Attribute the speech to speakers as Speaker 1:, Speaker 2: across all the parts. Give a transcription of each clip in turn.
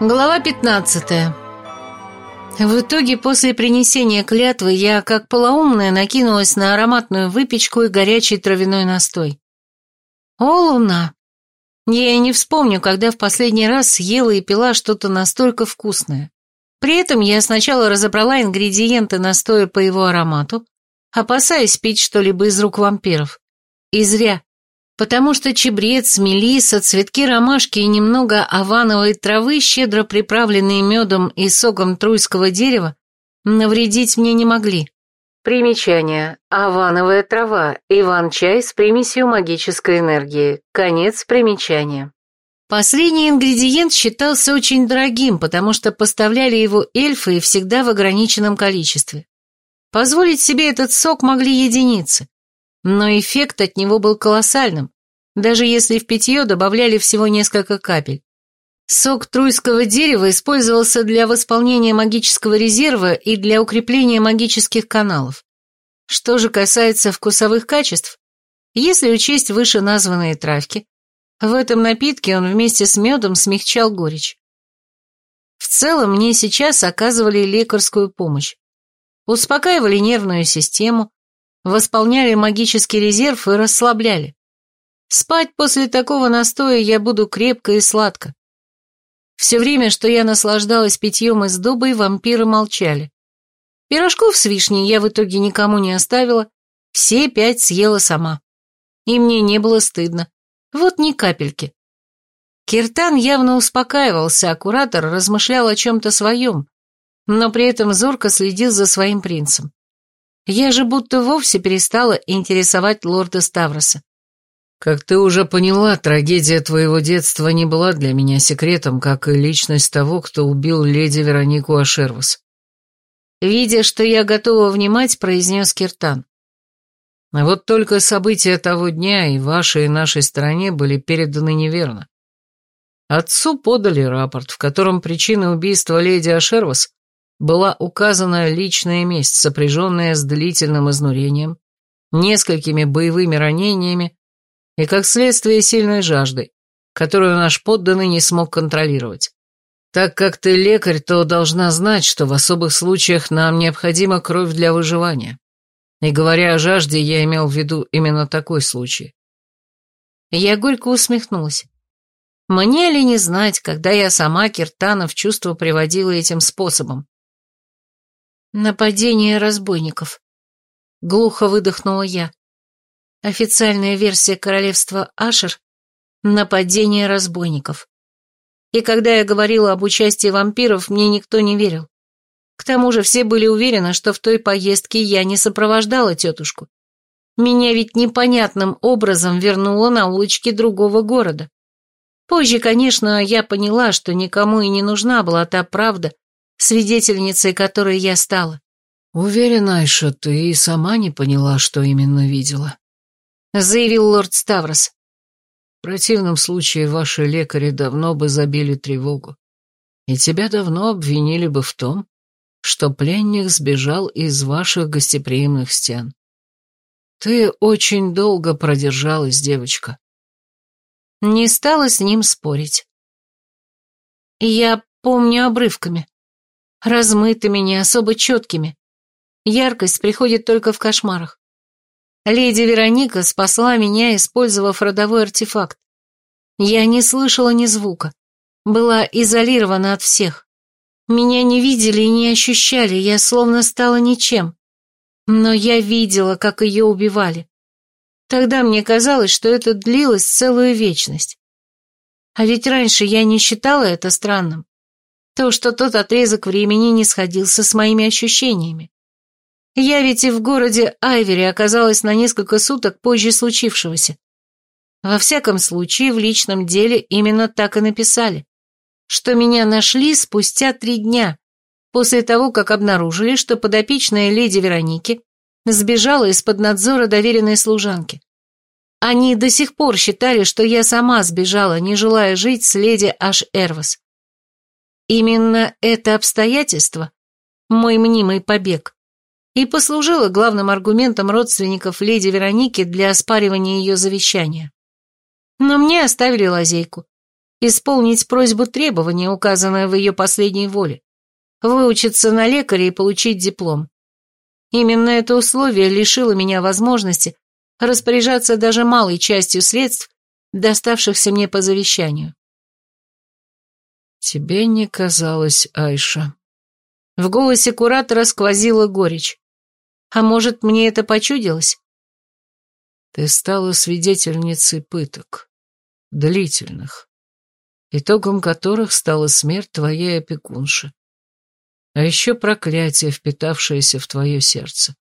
Speaker 1: Глава 15 В итоге, после принесения клятвы, я, как полоумная, накинулась на ароматную выпечку и горячий травяной настой. О, луна! Я не вспомню, когда в последний раз съела и пила что-то настолько вкусное. При этом я сначала разобрала ингредиенты настоя по его аромату, опасаясь пить что-либо из рук вампиров. И зря потому что чебрец, мелиса, цветки ромашки и немного авановой травы, щедро приправленные медом и соком труйского дерева, навредить мне не могли. Примечание. Авановая трава. Иван-чай с примесью магической энергии. Конец примечания. Последний ингредиент считался очень дорогим, потому что поставляли его эльфы и всегда в ограниченном количестве. Позволить себе этот сок могли единицы но эффект от него был колоссальным, даже если в питье добавляли всего несколько капель. Сок труйского дерева использовался для восполнения магического резерва и для укрепления магических каналов. Что же касается вкусовых качеств, если учесть вышеназванные травки, в этом напитке он вместе с медом смягчал горечь. В целом мне сейчас оказывали лекарскую помощь. Успокаивали нервную систему, восполняли магический резерв и расслабляли. Спать после такого настоя я буду крепко и сладко. Все время, что я наслаждалась питьем из дубы, вампиры молчали. Пирожков с вишней я в итоге никому не оставила, все пять съела сама. И мне не было стыдно. Вот ни капельки. Киртан явно успокаивался, а куратор размышлял о чем-то своем, но при этом зорко следил за своим принцем. Я же будто вовсе перестала интересовать лорда Ставроса.
Speaker 2: Как ты уже поняла, трагедия твоего детства не была для меня секретом, как и личность того, кто убил леди Веронику Ашервас.
Speaker 1: Видя, что я готова внимать, произнес Киртан.
Speaker 2: А вот только события того дня и вашей, и нашей стороне были переданы неверно. Отцу подали рапорт, в котором причиной убийства леди Ашервас была указана личная месть, сопряженная с длительным изнурением, несколькими боевыми ранениями и, как следствие, сильной жаждой, которую наш подданный не смог контролировать. Так как ты лекарь, то должна знать, что в особых случаях нам необходима кровь для выживания. И говоря о жажде, я имел в виду именно такой случай.
Speaker 1: Я горько усмехнулась. Мне ли не знать, когда я сама Киртана в чувство приводила этим способом? Нападение разбойников. Глухо выдохнула я. Официальная версия королевства Ашер — нападение разбойников. И когда я говорила об участии вампиров, мне никто не верил. К тому же все были уверены, что в той поездке я не сопровождала тетушку. Меня ведь непонятным образом вернуло на улочки другого города. Позже, конечно, я поняла, что никому и не нужна была та правда, свидетельницей которой я стала.
Speaker 2: «Уверена, что ты и сама не поняла, что именно видела», —
Speaker 1: заявил лорд Ставрос.
Speaker 2: «В противном случае ваши лекари давно бы забили тревогу, и тебя давно обвинили бы в том, что пленник сбежал из ваших гостеприимных стен. Ты очень долго продержалась, девочка».
Speaker 1: Не стала с ним спорить. Я помню обрывками размытыми, не особо четкими. Яркость приходит только в кошмарах. Леди Вероника спасла меня, использовав родовой артефакт. Я не слышала ни звука, была изолирована от всех. Меня не видели и не ощущали, я словно стала ничем. Но я видела, как ее убивали. Тогда мне казалось, что это длилось целую вечность. А ведь раньше я не считала это странным то, что тот отрезок времени не сходился с моими ощущениями. Я ведь и в городе Айвери оказалась на несколько суток позже случившегося. Во всяком случае, в личном деле именно так и написали, что меня нашли спустя три дня, после того, как обнаружили, что подопечная леди Вероники сбежала из-под надзора доверенной служанки. Они до сих пор считали, что я сама сбежала, не желая жить с леди Аш Эрвас. Именно это обстоятельство, мой мнимый побег, и послужило главным аргументом родственников леди Вероники для оспаривания ее завещания. Но мне оставили лазейку. исполнить просьбу требования, указанное в ее последней воле, выучиться на лекаря и получить диплом. Именно это условие лишило меня возможности распоряжаться даже малой частью средств, доставшихся мне по завещанию.
Speaker 2: «Тебе не казалось, Айша?»
Speaker 1: В голосе куратора сквозила горечь. А может, мне это почудилось?
Speaker 2: Ты стала свидетельницей пыток, длительных, итогом которых стала смерть твоей опекунши. А еще проклятие, впитавшееся в твое сердце.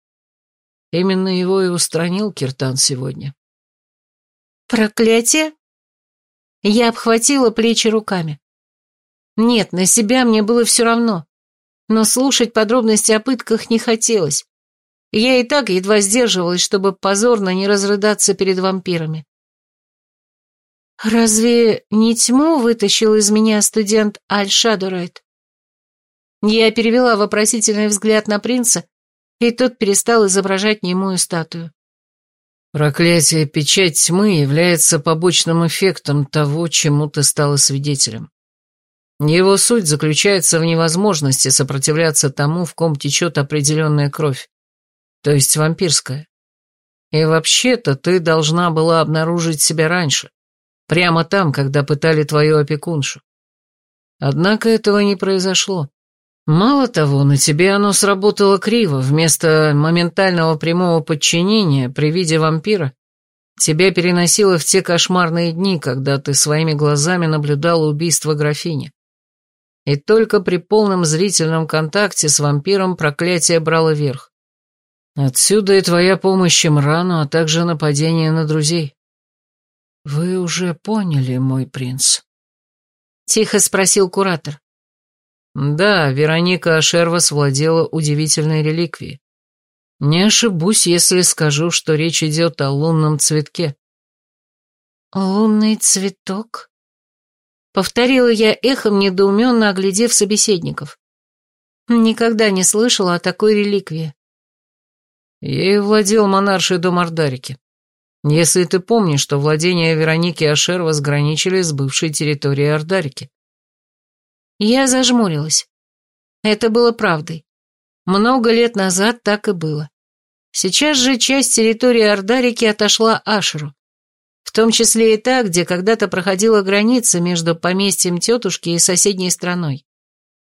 Speaker 2: Именно его и устранил Киртан сегодня.
Speaker 1: Проклятие? Я обхватила плечи руками. Нет, на себя мне было все равно. Но слушать подробности о пытках не хотелось. Я и так едва сдерживалась, чтобы позорно не разрыдаться перед вампирами. «Разве не тьму вытащил из меня студент Аль-Шадурайт?» Я перевела вопросительный взгляд на принца, и тот перестал изображать немую статую.
Speaker 2: Проклятие печать тьмы является побочным эффектом того, чему ты стала свидетелем. Его суть заключается в невозможности сопротивляться тому, в ком течет определенная кровь, то есть вампирская. И вообще-то ты должна была обнаружить себя раньше, прямо там, когда пытали твою опекуншу. Однако этого не произошло. Мало того, на тебе оно сработало криво, вместо моментального прямого подчинения при виде вампира тебя переносило в те кошмарные дни, когда ты своими глазами наблюдала убийство графини. И только при полном зрительном контакте с вампиром проклятие брало верх. Отсюда и твоя помощь Имрану, а также нападение на друзей. Вы уже поняли, мой принц?
Speaker 1: Тихо спросил куратор.
Speaker 2: Да, Вероника Ашервас владела удивительной реликвией. Не ошибусь, если скажу, что речь идет о лунном цветке.
Speaker 1: «Лунный цветок?» Повторила я эхом, недоуменно оглядев собеседников. Никогда не слышала о такой реликвии.
Speaker 2: Ею владел монарший дом Ардарики. Если ты помнишь, что владения Вероники Ашервас граничили с бывшей территорией Ардарики.
Speaker 1: Я зажмурилась. Это было правдой. Много лет назад так и было. Сейчас же часть территории Ардарики отошла Ашеру, том числе и та, где когда-то проходила граница между поместьем тетушки и соседней страной.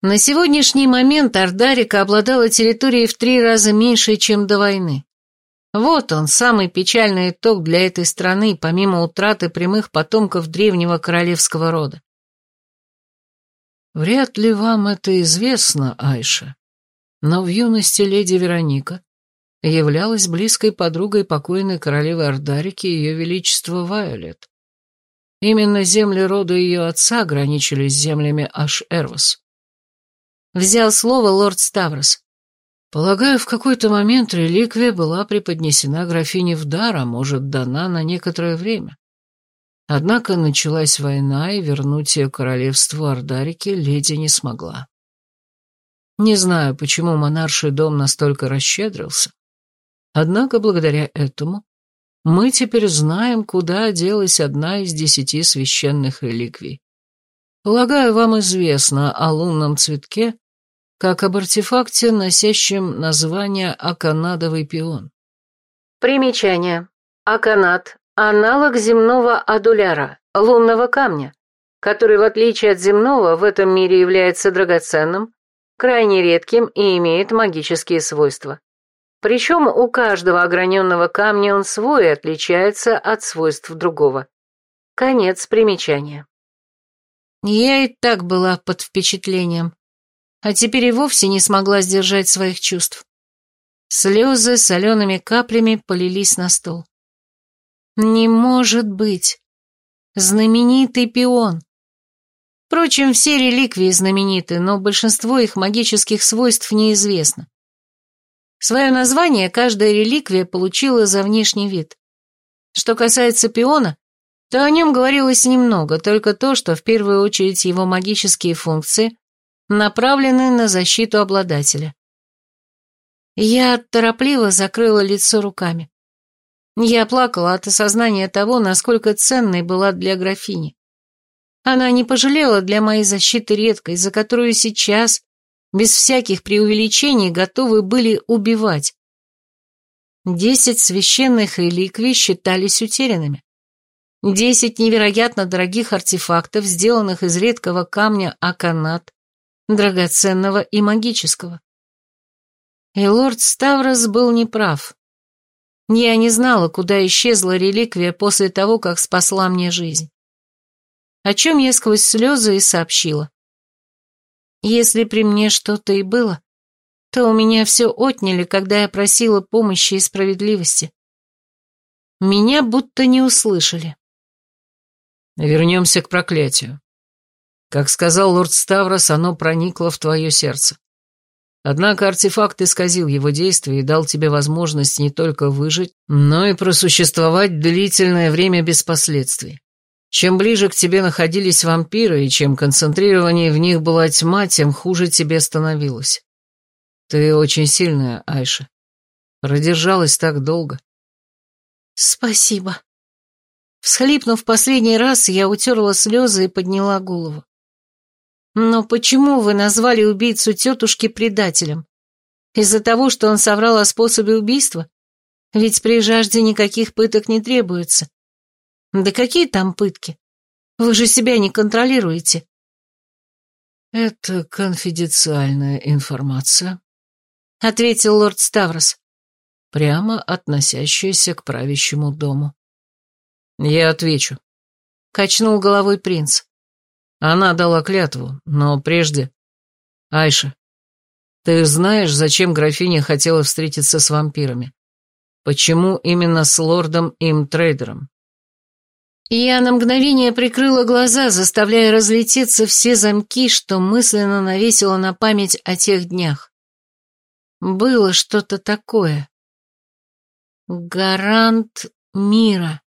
Speaker 1: На сегодняшний момент Ардарика обладала территорией в три раза меньше, чем до войны. Вот он, самый печальный итог для этой страны, помимо утраты прямых потомков древнего королевского рода.
Speaker 2: Вряд ли вам это известно, Айша, но в юности леди Вероника являлась близкой подругой покойной королевы Ардарики ее величества Вайолет. Именно земли рода ее отца граничили с землями Аш-Эрвас.
Speaker 1: Взял слово лорд Ставрос.
Speaker 2: Полагаю, в какой-то момент реликвия была преподнесена графине в дар, а может, дана на некоторое время. Однако началась война, и вернуть ее королевству Ардарики леди не смогла. Не знаю, почему монарший дом настолько расщедрился, однако благодаря этому мы теперь знаем, куда делась одна из десяти священных реликвий. Полагаю, вам известно о лунном цветке, как об артефакте, носящем название Аканадовый пион.
Speaker 1: Примечание. Аканат Аналог земного адуляра, лунного камня, который, в отличие от земного, в этом мире является драгоценным, крайне редким и имеет магические свойства. Причем у каждого ограненного камня он свой отличается от свойств другого. Конец примечания. Я и так была под впечатлением, а теперь и вовсе не смогла сдержать своих чувств. Слезы солеными каплями полились на стол. Не может быть. Знаменитый пион. Впрочем, все реликвии знамениты, но большинство их магических свойств неизвестно. Свое название каждая реликвия получила за внешний вид. Что касается пиона, то о нем говорилось немного, только то, что в первую очередь его магические функции направлены на защиту обладателя. Я торопливо закрыла лицо руками. Я плакала от осознания того, насколько ценной была для графини. Она не пожалела для моей защиты редкой, за которую сейчас, без всяких преувеличений, готовы были убивать. Десять священных реликвий считались утерянными. Десять невероятно дорогих артефактов, сделанных из редкого камня аканат, драгоценного и магического. И лорд Ставрос был неправ. Я не знала, куда исчезла реликвия после того, как спасла мне жизнь. О чем я сквозь слезы и сообщила. Если при мне что-то и было, то у меня все отняли, когда я просила помощи и справедливости. Меня будто не услышали.
Speaker 2: Вернемся к проклятию. Как сказал лорд Ставрос, оно проникло в твое сердце. Однако артефакт исказил его действие и дал тебе возможность не только выжить, но и просуществовать длительное время без последствий. Чем ближе к тебе находились вампиры, и чем концентрированнее в них была тьма, тем хуже тебе становилось. Ты очень сильная, Айша. Продержалась так долго.
Speaker 1: Спасибо. Всхлипнув последний раз, я утерла слезы и подняла голову. Но почему вы назвали убийцу тетушки предателем? Из-за того, что он соврал о способе убийства? Ведь при жажде никаких пыток не требуется. Да какие там пытки? Вы же себя не контролируете.
Speaker 2: Это конфиденциальная информация,
Speaker 1: ответил лорд Ставрос.
Speaker 2: Прямо относящаяся к правящему дому. Я отвечу. Качнул головой принц. Она дала клятву, но прежде... Айша, ты знаешь, зачем графиня хотела встретиться с вампирами? Почему именно с лордом им трейдером?
Speaker 1: Я на мгновение прикрыла глаза, заставляя разлететься все замки, что мысленно навесила на память о тех днях. Было что-то такое. Гарант мира.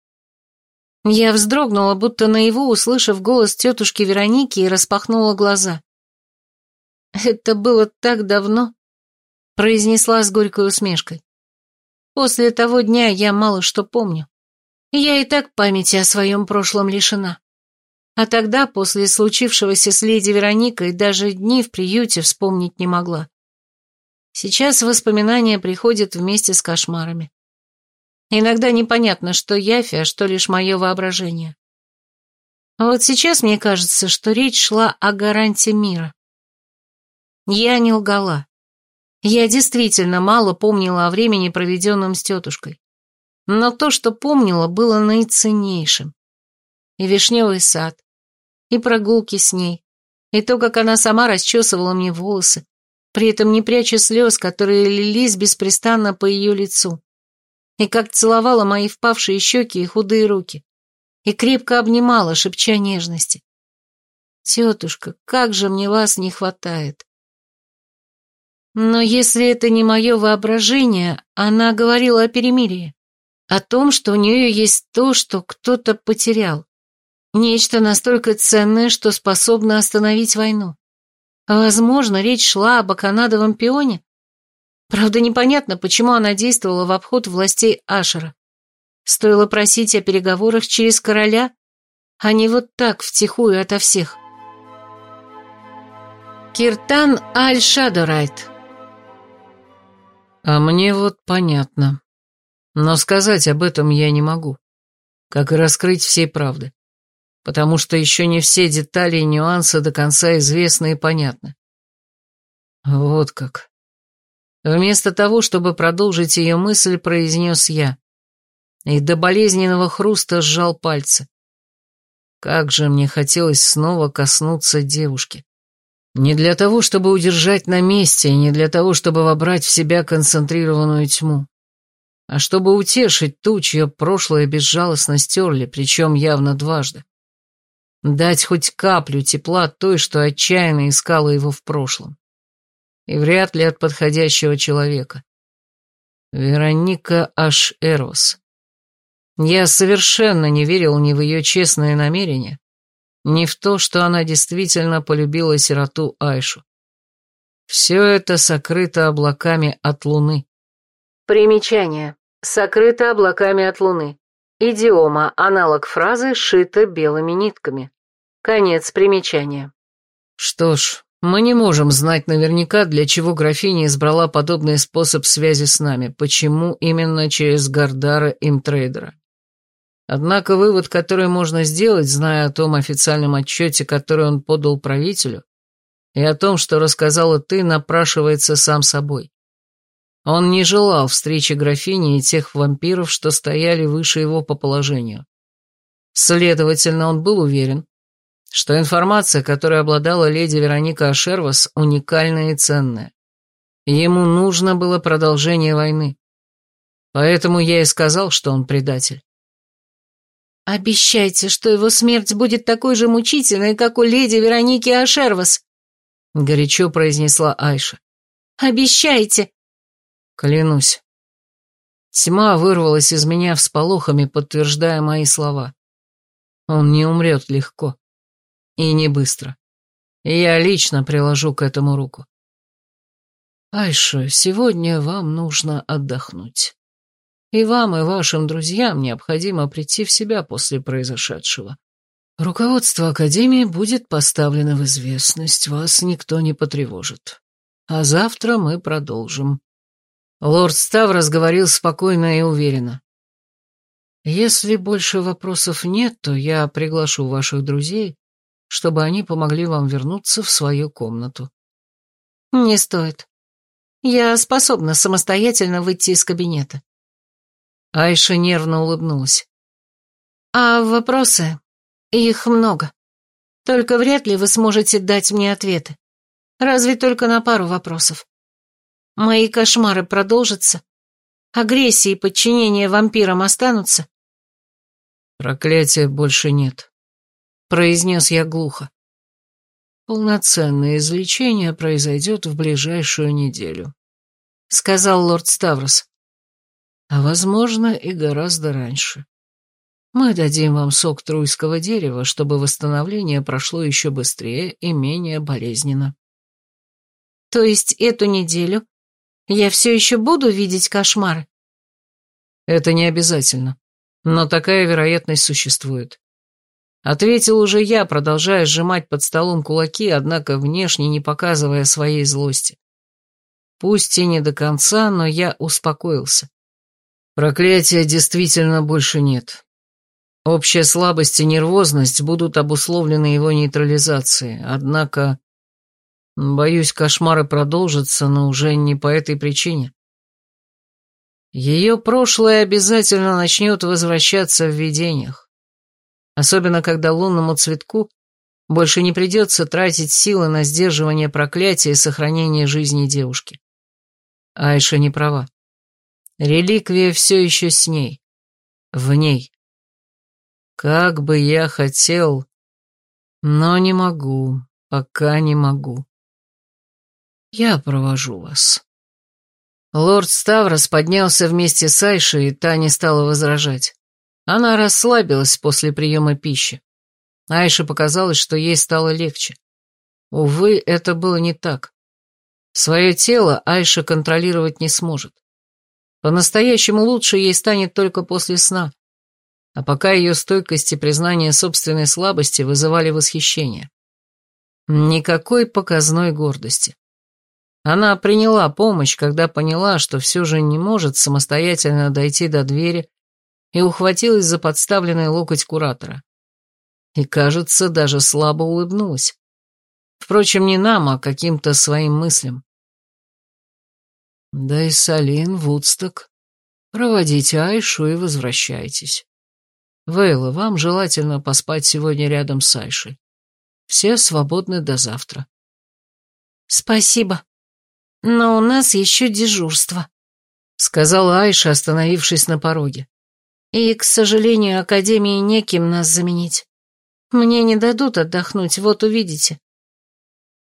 Speaker 1: Я вздрогнула, будто наяву, услышав голос тетушки Вероники, и распахнула глаза. «Это было так давно», — произнесла с горькой усмешкой. «После того дня я мало что помню. Я и так памяти о своем прошлом лишена. А тогда, после случившегося с леди Вероникой, даже дни в приюте вспомнить не могла. Сейчас воспоминания приходят вместе с кошмарами. Иногда непонятно, что явь, а что лишь мое воображение. А вот сейчас мне кажется, что речь шла о гарантии мира. Я не лгала. Я действительно мало помнила о времени, проведенном с тетушкой. Но то, что помнила, было наиценнейшим. И вишневый сад, и прогулки с ней, и то, как она сама расчесывала мне волосы, при этом не пряча слез, которые лились беспрестанно по ее лицу и как целовала мои впавшие щеки и худые руки, и крепко обнимала, шепча нежности. «Тетушка, как же мне вас не хватает!» Но если это не мое воображение, она говорила о перемирии, о том, что у нее есть то, что кто-то потерял, нечто настолько ценное, что способно остановить войну. Возможно, речь шла об канадовом пионе, Правда, непонятно, почему она действовала в обход властей Ашера. Стоило просить о переговорах через короля, а не вот так, втихую ото всех. Киртан Аль-Шадорайт
Speaker 2: А мне вот понятно. Но сказать об этом я не могу. Как и раскрыть всей правды. Потому что еще не все детали и нюансы до конца известны и понятны. Вот как. Вместо того, чтобы продолжить ее мысль, произнес я. И до болезненного хруста сжал пальцы. Как же мне хотелось снова коснуться девушки. Не для того, чтобы удержать на месте, не для того, чтобы вобрать в себя концентрированную тьму, а чтобы утешить ту, чье прошлое безжалостно стерли, причем явно дважды. Дать хоть каплю тепла той, что отчаянно искала его в прошлом и вряд ли от подходящего человека. Вероника Аш Эрос. Я совершенно не верил ни в ее честные намерения, ни в то, что она действительно полюбила сироту Айшу. Все это сокрыто облаками от луны.
Speaker 1: Примечание. Сокрыто облаками от луны. Идиома, аналог фразы, шита белыми нитками. Конец примечания.
Speaker 2: Что ж, мы не можем знать наверняка, для чего графиня избрала подобный способ связи с нами, почему именно через Гардара Имтрейдера. Однако вывод, который можно сделать, зная о том официальном отчете, который он подал правителю, и о том, что рассказала ты, напрашивается сам собой. Он не желал встречи графини и тех вампиров, что стояли выше его по положению. Следовательно, он был уверен, что информация, которой обладала леди Вероника Ашервас, уникальная и ценная. Ему нужно было продолжение войны. Поэтому я и сказал, что он предатель.
Speaker 1: «Обещайте, что его смерть будет такой же мучительной, как у леди Вероники Ашервас», — горячо произнесла Айша. «Обещайте!»
Speaker 2: «Клянусь». Тьма вырвалась из меня всполохами, подтверждая мои слова. Он не умрет легко. И не быстро. Я лично приложу к этому руку. Айша, сегодня вам нужно отдохнуть. И вам, и вашим друзьям необходимо прийти в себя после произошедшего. Руководство Академии будет поставлено в известность, вас никто не потревожит. А завтра мы продолжим. Лорд Ставрос говорил спокойно и уверенно. Если больше вопросов нет, то я приглашу ваших друзей чтобы они помогли вам вернуться в свою комнату.
Speaker 1: Не стоит. Я способна самостоятельно выйти из кабинета.
Speaker 2: Айша нервно улыбнулась.
Speaker 1: А вопросы? Их много. Только вряд ли вы сможете дать мне ответы. Разве только на пару вопросов. Мои кошмары продолжатся? Агрессия и подчинение вампирам останутся?
Speaker 2: Проклятия больше нет произнес я глухо. Полноценное излечение произойдет в ближайшую неделю, сказал лорд Ставрос. А возможно и гораздо раньше. Мы дадим вам сок труйского дерева, чтобы восстановление прошло еще быстрее и менее болезненно.
Speaker 1: То есть эту неделю я все еще буду видеть кошмары?
Speaker 2: Это не обязательно, но такая вероятность существует. Ответил уже я, продолжая сжимать под столом кулаки, однако внешне не показывая своей злости. Пусть и не до конца, но я успокоился. Проклятия действительно больше нет. Общая слабость и нервозность будут обусловлены его нейтрализацией, однако... Боюсь, кошмары продолжатся, но уже не по этой причине. Ее прошлое обязательно начнет возвращаться в видениях особенно когда лунному цветку больше не придется тратить силы на сдерживание проклятия и сохранение жизни девушки. Айша не права. Реликвия все еще с ней. В ней. Как бы я хотел, но не могу, пока не могу. Я провожу вас. Лорд Ставрос поднялся вместе с Айшей, и та не стала возражать. Она расслабилась после приема пищи. Айше показалось, что ей стало легче. Увы, это было не так. Свое тело Айша контролировать не сможет. По-настоящему лучше ей станет только после сна. А пока ее стойкость и признание собственной слабости вызывали восхищение. Никакой показной гордости. Она приняла помощь, когда поняла, что все же не может самостоятельно дойти до двери и ухватилась за подставленный локоть куратора. И, кажется, даже слабо улыбнулась. Впрочем, не нам, а каким-то своим мыслям. Да и Салин, Вудсток, проводите Айшу и возвращайтесь. Вейла, вам желательно поспать сегодня рядом с Айшей. Все свободны до завтра.
Speaker 1: Спасибо, но у нас еще дежурство,
Speaker 2: сказала Айша, остановившись на пороге.
Speaker 1: И, к сожалению, Академии неким нас заменить. Мне не дадут отдохнуть, вот увидите.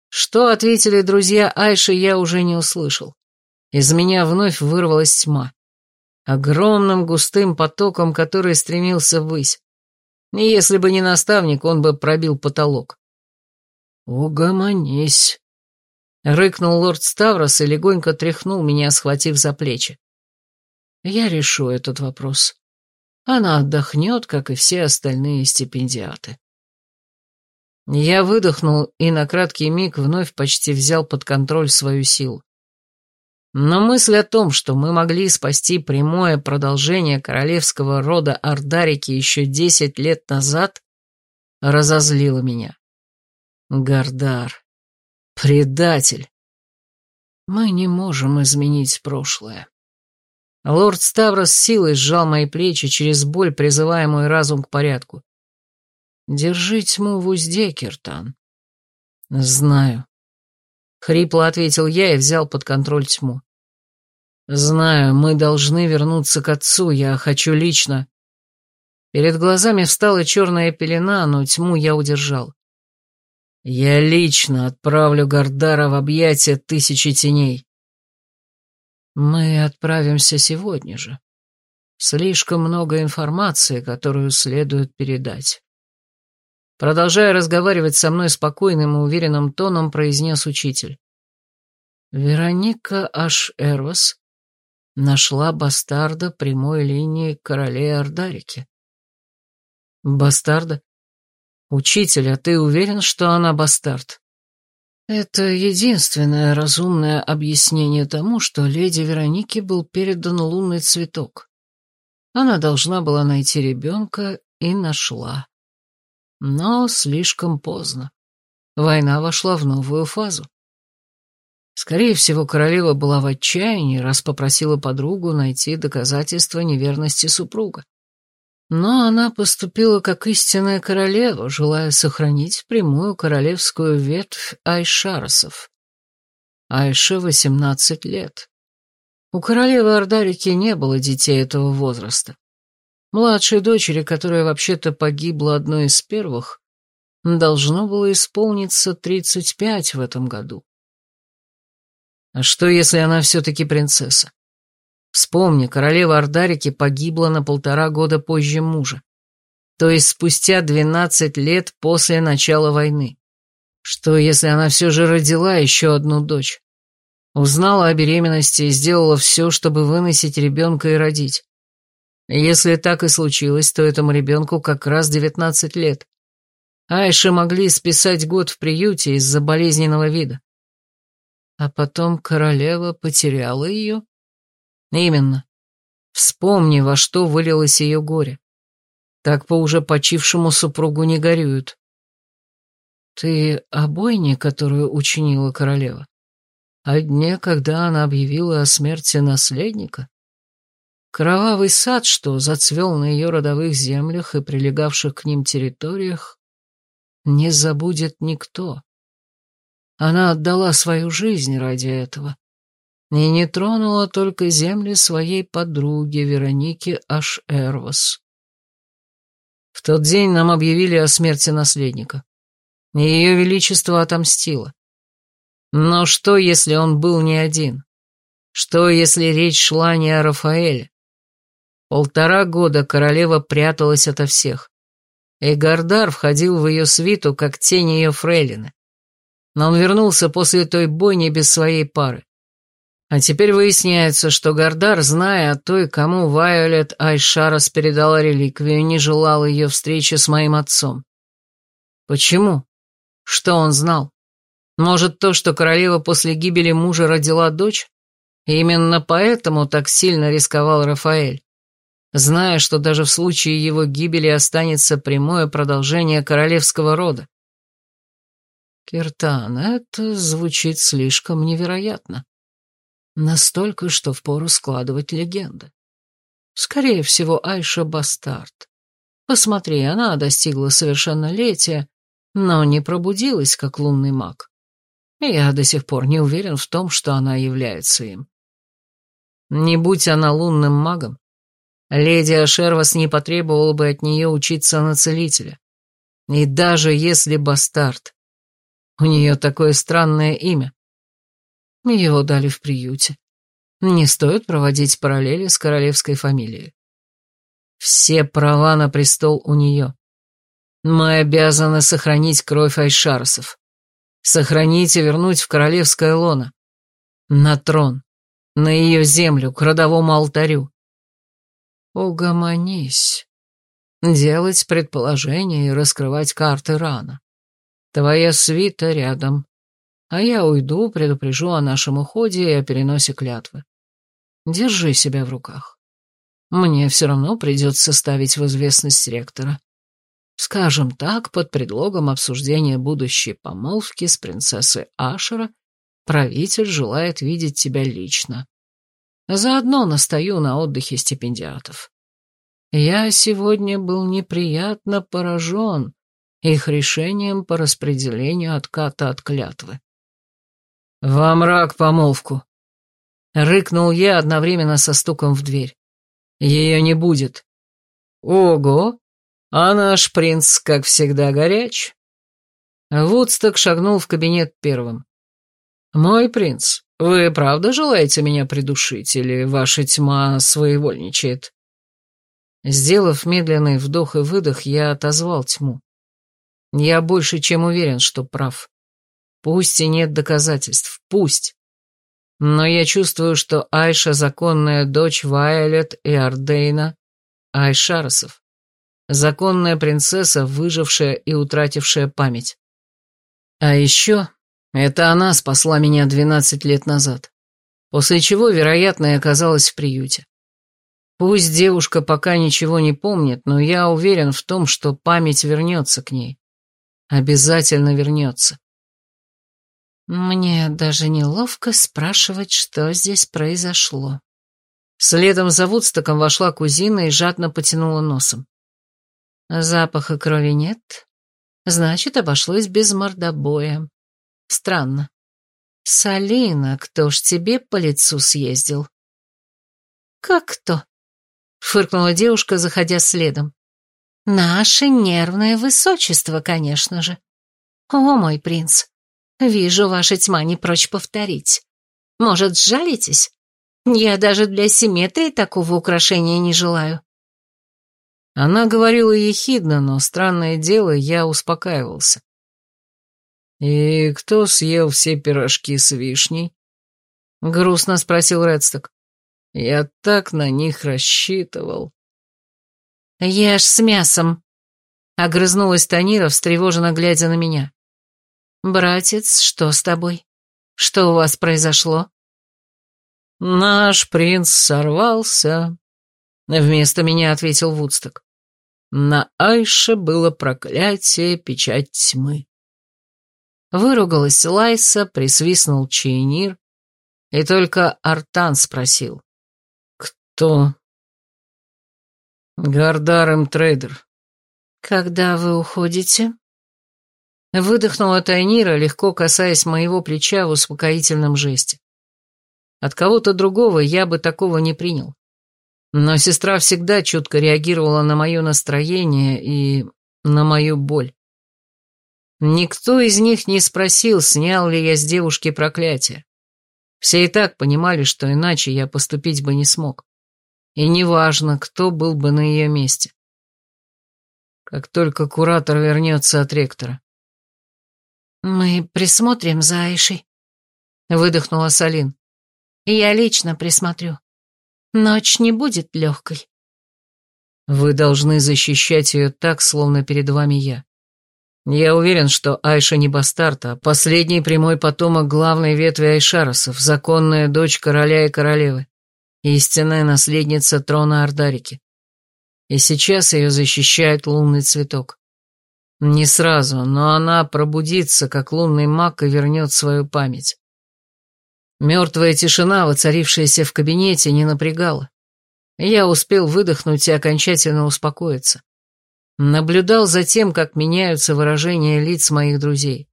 Speaker 2: Что ответили друзья Айши, я уже не услышал. Из меня вновь вырвалась тьма. Огромным густым потоком, который стремился ввысь. Если бы не наставник, он бы пробил потолок. «Угомонись», — рыкнул лорд Ставрос и легонько тряхнул меня, схватив за плечи. «Я решу этот вопрос. Она отдохнет, как и все остальные стипендиаты. Я выдохнул и на краткий миг вновь почти взял под контроль свою силу. Но мысль о том, что мы могли спасти прямое продолжение королевского рода Ардарики еще десять лет назад, разозлила меня. Гардар. Предатель. Мы не можем изменить прошлое. Лорд Ставрос силой сжал мои плечи через боль, призывая мой разум к порядку. Держи тьму в узде, Киртан. Знаю. Хрипло ответил я и взял под контроль тьму. Знаю, мы должны вернуться к отцу, я хочу лично. Перед глазами встала черная пелена, но тьму я удержал. Я лично отправлю Гардара в объятия тысячи теней. Мы отправимся сегодня же. Слишком много информации, которую следует передать. Продолжая разговаривать со мной спокойным и уверенным тоном, произнес учитель. Вероника Аш Эрвас нашла бастарда прямой линии королей Ардарики. Бастарда? «Учитель, а ты уверен, что она бастард?» Это единственное разумное объяснение тому, что леди Веронике был передан лунный цветок. Она должна была найти ребенка и нашла. Но слишком поздно. Война вошла в новую фазу. Скорее всего, королева была в отчаянии, раз попросила подругу найти доказательства неверности супруга. Но она поступила как истинная королева, желая сохранить прямую королевскую ветвь Айшаросов. Айше восемнадцать лет. У королевы Ардарики не было детей этого возраста. Младшей дочери, которая вообще-то погибла одной из первых, должно было исполниться тридцать пять в этом году. А что, если она все-таки принцесса? Вспомни, королева Ардарики погибла на полтора года позже мужа. То есть спустя двенадцать лет после начала войны. Что, если она все же родила еще одну дочь? Узнала о беременности и сделала все, чтобы выносить ребенка и родить. Если так и случилось, то этому ребенку как раз девятнадцать лет. Айше могли списать год в приюте из-за болезненного вида. А потом королева потеряла ее Именно. Вспомни, во что вылилось ее горе. Так по уже почившему супругу не горюют. Ты о бойне, которую учинила королева? О дне, когда она объявила о смерти наследника? Кровавый сад, что зацвел на ее родовых землях и прилегавших к ним территориях, не забудет никто. Она отдала свою жизнь ради этого и не тронула только земли своей подруги Вероники Аш-Эрвас. В тот день нам объявили о смерти наследника, ее величество отомстило. Но что, если он был не один? Что, если речь шла не о Рафаэле? Полтора года королева пряталась ото всех, и Гардар входил в ее свиту, как тень ее фрейлины. Но он вернулся после той бойни без своей пары. А теперь выясняется, что Гардар, зная о той, кому Вайолет Айшарас передала реликвию, не желал ее встречи с моим отцом. Почему? Что он знал? Может, то, что королева после гибели мужа родила дочь? И именно поэтому так сильно рисковал Рафаэль, зная, что даже в случае его гибели останется прямое продолжение королевского рода. Киртан, это звучит слишком невероятно. Настолько, что впору складывать легенды. Скорее всего, Айша бастард. Посмотри, она достигла совершеннолетия, но не пробудилась, как лунный маг. Я до сих пор не уверен в том, что она является им. Не будь она лунным магом, леди Ашервас не потребовала бы от нее учиться на целителя. И даже если бастард, у нее такое странное имя, его дали в приюте. Не стоит проводить параллели с королевской фамилией. Все права на престол у нее. Мы обязаны сохранить кровь Айшарсов. Сохранить и вернуть в королевское лоно. На трон. На ее землю, к родовому алтарю. Угомонись. Делать предположения и раскрывать карты рано. Твоя свита рядом. А я уйду, предупрежу о нашем уходе и о переносе клятвы. Держи себя в руках. Мне все равно придется ставить в известность ректора. Скажем так, под предлогом обсуждения будущей помолвки с принцессой Ашера правитель желает видеть тебя лично. Заодно настаю на отдыхе стипендиатов. Я сегодня был неприятно поражен их решением по распределению отката от клятвы. «Во мрак помолвку!» — рыкнул я одновременно со стуком в дверь. «Ее не будет». «Ого! А наш принц, как всегда, горяч». Вудсток шагнул в кабинет первым. «Мой принц, вы правда желаете меня придушить, или ваша тьма своевольничает?» Сделав медленный вдох и выдох, я отозвал тьму. Я больше чем уверен, что прав. Пусть и нет доказательств, пусть. Но я чувствую, что Айша — законная дочь Вайолет и Ардейна Айшаросов. Законная принцесса, выжившая и утратившая память. А еще это она спасла меня двенадцать лет назад, после чего, вероятно, и оказалась в приюте. Пусть девушка пока ничего не помнит, но я уверен в том, что память вернется к ней. Обязательно вернется.
Speaker 1: Мне даже неловко спрашивать, что здесь произошло.
Speaker 2: Следом за Вудстоком вошла кузина и жадно потянула носом.
Speaker 1: Запаха крови нет, значит, обошлось без мордобоя. Странно. Салина, кто ж тебе по лицу съездил? Как кто? Фыркнула девушка, заходя следом. Наше нервное высочество, конечно же. О, мой принц, вижу, ваша тьма не прочь повторить. Может, сжалитесь? Я даже для симметрии такого украшения не желаю.
Speaker 2: Она говорила ехидно, но, странное дело, я успокаивался. «И кто съел все пирожки с вишней?» — грустно спросил Редсток. «Я так на них рассчитывал».
Speaker 1: «Ешь с мясом», — огрызнулась Танира, встревоженно глядя на меня. «Братец, что с тобой? Что у вас произошло?»
Speaker 2: «Наш принц сорвался», — вместо меня ответил Вудсток. «На Айше было проклятие, печать тьмы». Выругалась Лайса, присвистнул Чейнир, и только Артан спросил. «Кто Гардарем трейдер.
Speaker 1: Когда вы уходите? Выдохнула Тайнира, легко касаясь моего плеча в успокоительном жесте.
Speaker 2: От кого-то другого я бы такого не принял. Но сестра всегда чутко реагировала на мое настроение и на мою боль. Никто из них не спросил, снял ли я с девушки проклятие. Все и так понимали, что иначе я поступить бы не смог и неважно, кто был бы на ее месте. Как только куратор вернется от ректора.
Speaker 1: «Мы присмотрим за Айшей», — выдохнула Салин. «Я лично присмотрю. Ночь не будет легкой».
Speaker 2: «Вы должны защищать ее так, словно перед вами я. Я уверен, что Айша не бастард, а последний прямой потомок главной ветви Айшаросов, законная дочь короля и королевы истинная наследница трона Ардарики. И сейчас ее защищает лунный цветок. Не сразу, но она пробудится, как лунный маг, и вернет свою память. Мертвая тишина, воцарившаяся в кабинете, не напрягала. Я успел выдохнуть и окончательно успокоиться. Наблюдал за тем, как меняются выражения лиц моих друзей.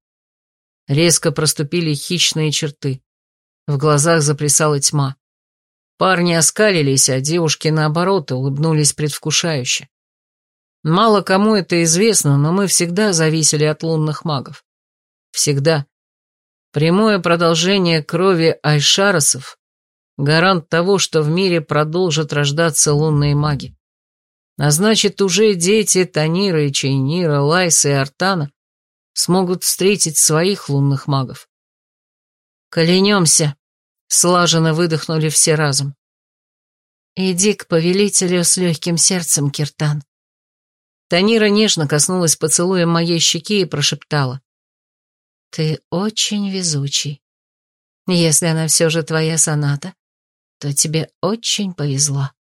Speaker 2: Резко проступили хищные черты. В глазах заплясала тьма. Парни оскалились, а девушки, наоборот, улыбнулись предвкушающе. Мало кому это известно, но мы всегда зависели от лунных магов. Всегда. Прямое продолжение крови Айшаросов — гарант того, что в мире продолжат рождаться лунные маги. А значит, уже дети Танира и Чайнира, Лайса и Артана смогут встретить своих лунных магов. «Клянемся», Слаженно выдохнули все разом. «Иди к повелителю с легким сердцем, Киртан». Танира нежно коснулась поцелуем моей щеки и прошептала.
Speaker 1: Ты очень везучий. Если она все же твоя соната, то тебе очень повезло.